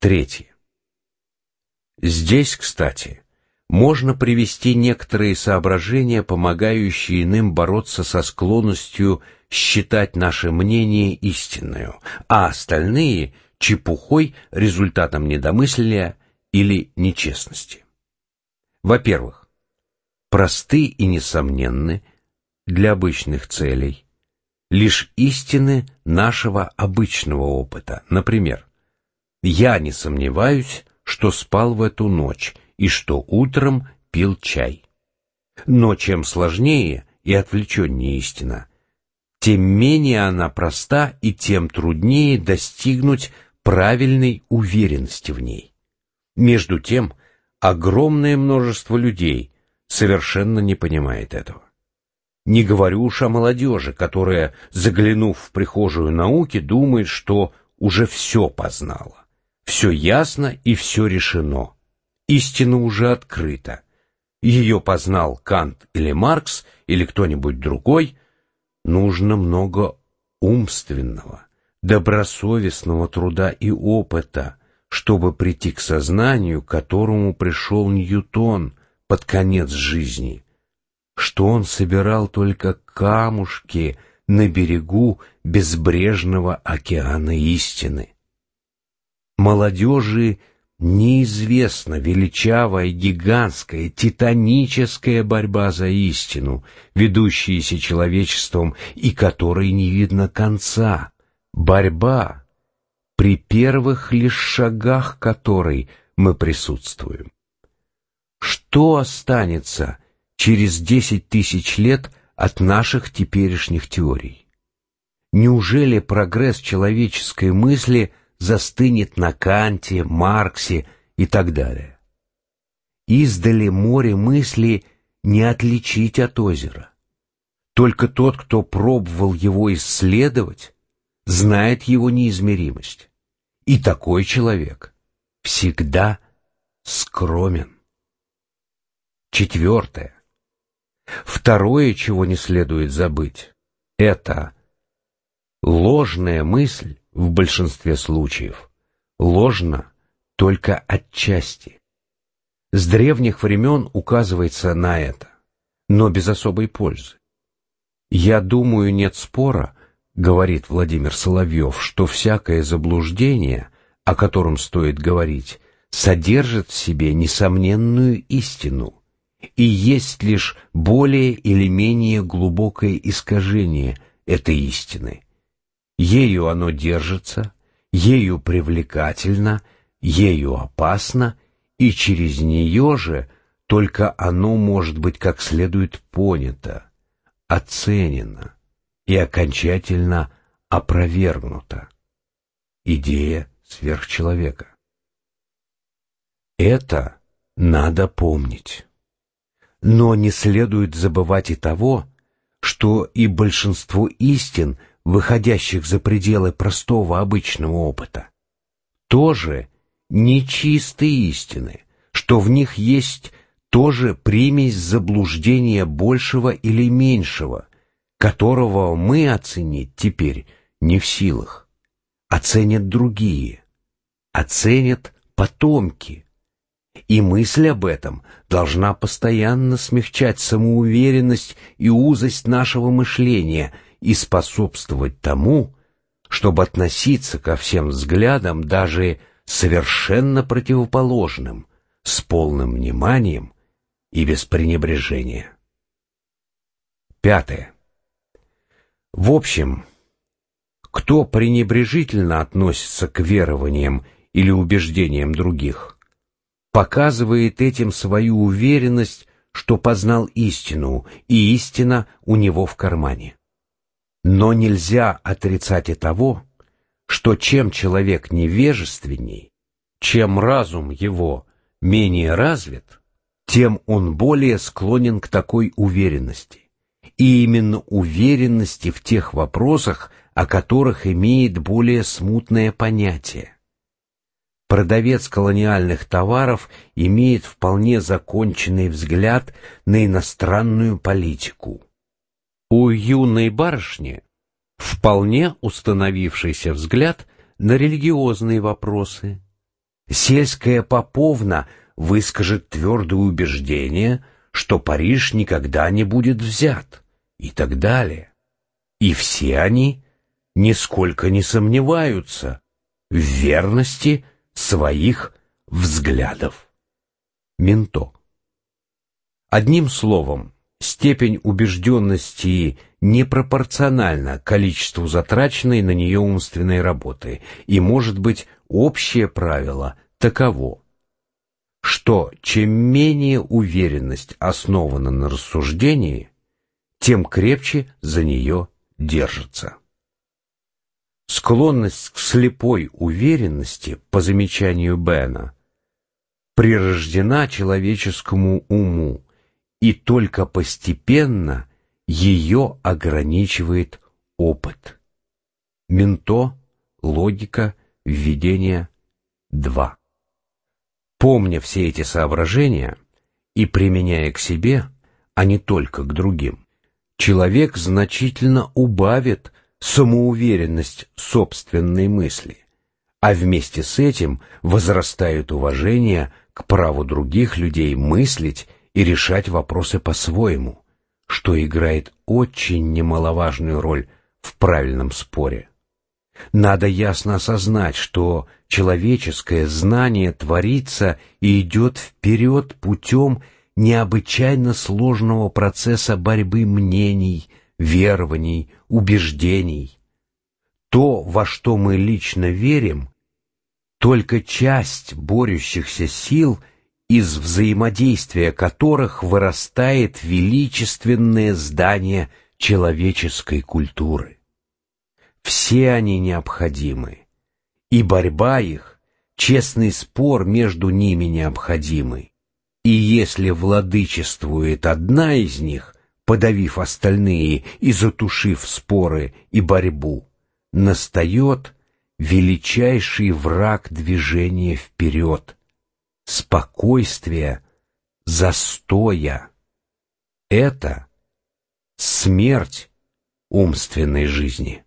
Третье. Здесь, кстати, можно привести некоторые соображения, помогающие иным бороться со склонностью считать наше мнение истинную, а остальные — чепухой, результатом недомыслия или нечестности. Во-первых, просты и несомненны для обычных целей лишь истины нашего обычного опыта. Например, я не сомневаюсь, что спал в эту ночь и что утром пил чай. Но чем сложнее и отвлеченнее истина, тем менее она проста и тем труднее достигнуть правильной уверенности в ней. Между тем, огромное множество людей совершенно не понимает этого. Не говорю уж о молодежи, которая, заглянув в прихожую науки, думает, что уже все познала. Все ясно и все решено. Истина уже открыта. Ее познал Кант или Маркс или кто-нибудь другой. Нужно много умственного, добросовестного труда и опыта, чтобы прийти к сознанию, к которому пришел Ньютон под конец жизни, что он собирал только камушки на берегу безбрежного океана истины. Молодежи неизвестна величавая, гигантская, титаническая борьба за истину, ведущаяся человечеством и которой не видно конца, борьба, при первых лишь шагах которой мы присутствуем. Что останется через десять тысяч лет от наших теперешних теорий? Неужели прогресс человеческой мысли застынет на Канте, Марксе и так далее? Издали море мысли не отличить от озера. Только тот, кто пробовал его исследовать, знает его неизмеримость. И такой человек всегда скромен. Четвертое. Второе, чего не следует забыть, это ложная мысль в большинстве случаев ложна только отчасти. С древних времен указывается на это, но без особой пользы. Я думаю, нет спора, говорит Владимир Соловьев, что всякое заблуждение, о котором стоит говорить, содержит в себе несомненную истину и есть лишь более или менее глубокое искажение этой истины. Ею оно держится, ею привлекательно, ею опасно, и через нее же только оно может быть как следует понято, оценено и окончательно опровергнута. Идея сверхчеловека. Это надо помнить. Но не следует забывать и того, что и большинство истин, выходящих за пределы простого обычного опыта, тоже нечистые истины, что в них есть тоже примесь заблуждения большего или меньшего, которого мы оценить теперь не в силах. Оценят другие, оценят потомки. И мысль об этом должна постоянно смягчать самоуверенность и узость нашего мышления и способствовать тому, чтобы относиться ко всем взглядам даже совершенно противоположным, с полным вниманием и без пренебрежения. Пятое. В общем, кто пренебрежительно относится к верованиям или убеждениям других, показывает этим свою уверенность, что познал истину, и истина у него в кармане. Но нельзя отрицать и того, что чем человек невежественней, чем разум его менее развит, тем он более склонен к такой уверенности и именно уверенности в тех вопросах, о которых имеет более смутное понятие. Продавец колониальных товаров имеет вполне законченный взгляд на иностранную политику. У юной барышни вполне установившийся взгляд на религиозные вопросы. Сельская поповна выскажет твердое убеждение, что Париж никогда не будет взят, и так далее. И все они нисколько не сомневаются в верности своих взглядов. Минто. Одним словом, степень убежденности непропорциональна количеству затраченной на нее умственной работы, и, может быть, общее правило таково, что чем менее уверенность основана на рассуждении, тем крепче за нее держится. Склонность к слепой уверенности, по замечанию Бена, прирождена человеческому уму, и только постепенно ее ограничивает опыт. Менто, логика, введение 2. Помня все эти соображения и применяя к себе, а не только к другим, человек значительно убавит самоуверенность собственной мысли, а вместе с этим возрастает уважение к праву других людей мыслить и решать вопросы по-своему, что играет очень немаловажную роль в правильном споре. Надо ясно осознать, что человеческое знание творится и идет вперед путем необычайно сложного процесса борьбы мнений, верований, убеждений. То, во что мы лично верим, только часть борющихся сил, из взаимодействия которых вырастает величественное здание человеческой культуры. Все они необходимы, и борьба их, честный спор между ними необходимы. И если владычествует одна из них, подавив остальные и затушив споры и борьбу, настает величайший враг движения вперед, спокойствия, застоя. Это смерть умственной жизни.